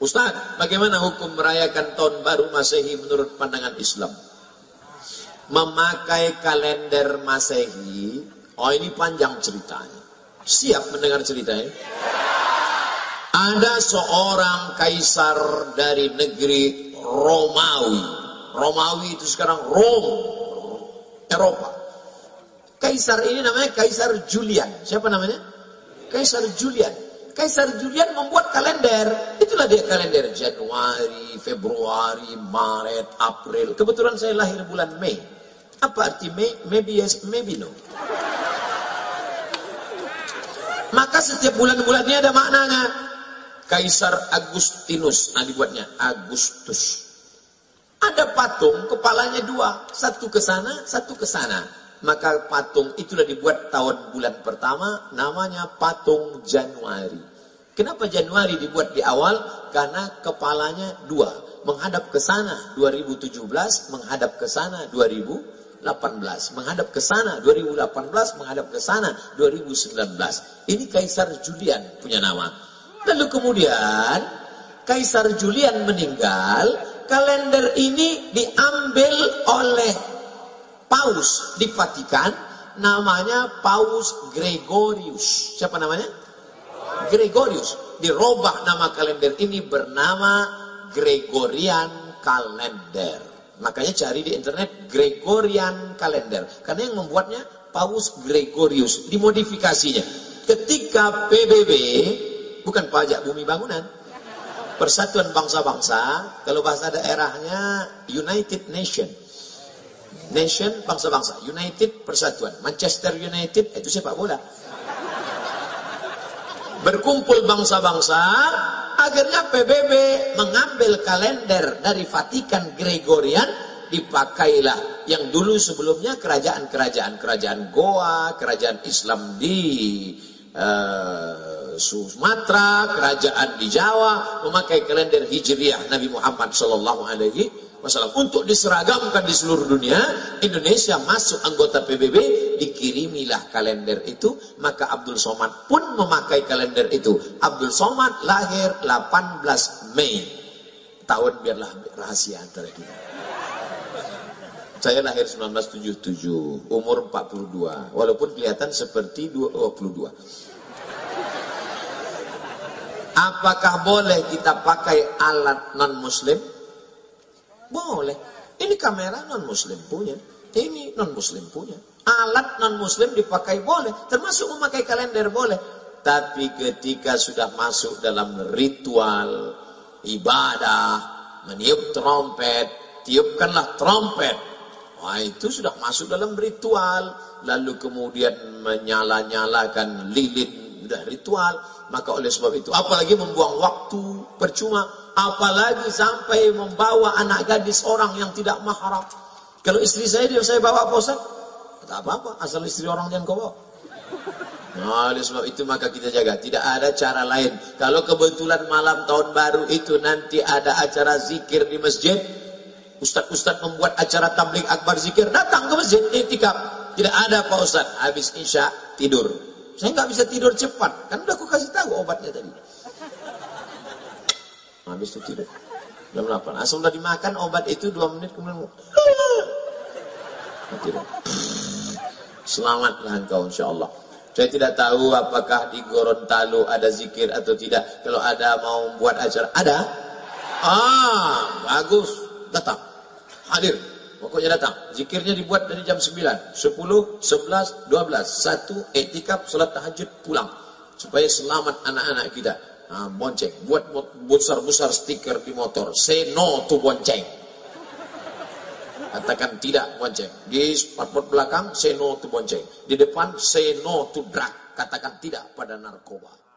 Ustaz, bagaimana hukum merayakan tahun baru Masehi menurut pandangan Islam? Memakai kalender Masehi, oh ini panjang ceritanya. Siap mendengar ceritanya? Ada seorang kaisar dari negeri Romawi. Romawi itu sekarang Rom, Eropa. Kaisar ini namanya Kaisar Julian. Siapa namanya? Kaisar Julian. Kaisar Julian membuat kalender. Itulah dia kalender Januari, Februari, Maret, April. Kebetulan saya lahir bulan Mei. Apa arti Mei? Maybe yes, maybe no. Maka setiap bulan-bulannya ada maknanya. Kaisar Agustinus. Nah dibuatnya Agustus. Ada patung, kepalanya dua. Satu ke sana, satu ke sana. Maka patung itulah dibuat tahun bulan pertama, namanya patung Januari. Kenapa Januari dibuat di awal? Karena kepalanya dua. Menghadap ke sana 2017, menghadap ke sana 2018. Menghadap ke sana 2018, menghadap ke sana 2019. Ini Kaisar Julian punya nama. Lalu kemudian Kaisar Julian meninggal, kalender ini diambil oleh paus di Vatikan namanya Paus Gregorius. Siapa namanya? Gregorius. Dirubah nama kalender ini bernama Gregorian Kalender. Makanya cari di internet Gregorian Kalender. Karena yang membuatnya Paus Gregorius. Dimodifikasinya. Ketika PBB, bukan pajak bumi bangunan. Persatuan bangsa-bangsa, kalau bahasa daerahnya United Nation Nation bangsa-bangsa, United persatuan. Manchester United itu sepak bola. Berkumpul bangsa-bangsa, akhirnya PBB mengambil kalender dari Vatikan Gregorian, dipakailah yang dulu sebelumnya kerajaan-kerajaan kerajaan Goa, kerajaan Islam di uh, Sumatera, kerajaan di Jawa memakai kalender Hijriah Nabi Muhammad sallallahu alaihi masalah untuk diseragamkan di seluruh dunia, Indonesia masuk anggota PBB, dikirimilah kalender itu, maka Abdul Somad pun memakai kalender itu. Abdul Somad lahir 18 Mei. Tahun biarlah rahasia antara kita. Saya lahir 1977, umur 42, walaupun kelihatan seperti 22. Apakah boleh kita pakai alat non-muslim? Boleh. Ini kamera non-muslim punya. Ini non-muslim punya. Alat non-muslim dipakai boleh. Termasuk memakai kalender boleh. Tapi ketika sudah masuk dalam ritual, ibadah, meniup trompet, tiupkanlah trompet. Wah itu sudah masuk dalam ritual. Lalu kemudian menyala-nyalakan lilin. Sudah ritual. Maka oleh sebab itu, apalagi membuang waktu percuma Apalagi sampai membawa anak gadis orang yang tidak mahram. Kalau istri saya dia saya bawa apa Tak apa-apa, asal istri orang yang kau bawa. Nah, oleh sebab itu maka kita jaga. Tidak ada cara lain. Kalau kebetulan malam tahun baru itu nanti ada acara zikir di masjid. Ustaz-ustaz membuat acara tablik akbar zikir. Datang ke masjid, itikaf. Tidak ada Pak Ustaz. Habis isya, tidur. Saya nggak bisa tidur cepat. Kan udah aku kasih tahu obatnya tadi. Habis itu tidur. Jam 8. Asal udah dimakan obat itu 2 menit kemudian tidur. Selamatlah engkau insyaAllah. Saya tidak tahu apakah di Gorontalo ada zikir atau tidak. Kalau ada mau buat acara. Ada? Ah, bagus. Datang. Hadir. Pokoknya datang. Zikirnya dibuat dari jam 9. 10, 11, 12. Satu, etikap, salat tahajud, pulang. Supaya selamat anak-anak kita. Nah, bonceng. Buat besar-besar stiker di motor. Say no to bonceng. Katakan tidak bonceng. Di spotboard belakang, say no to bonceng. Di depan, say no to drug. Katakan tidak pada narkoba.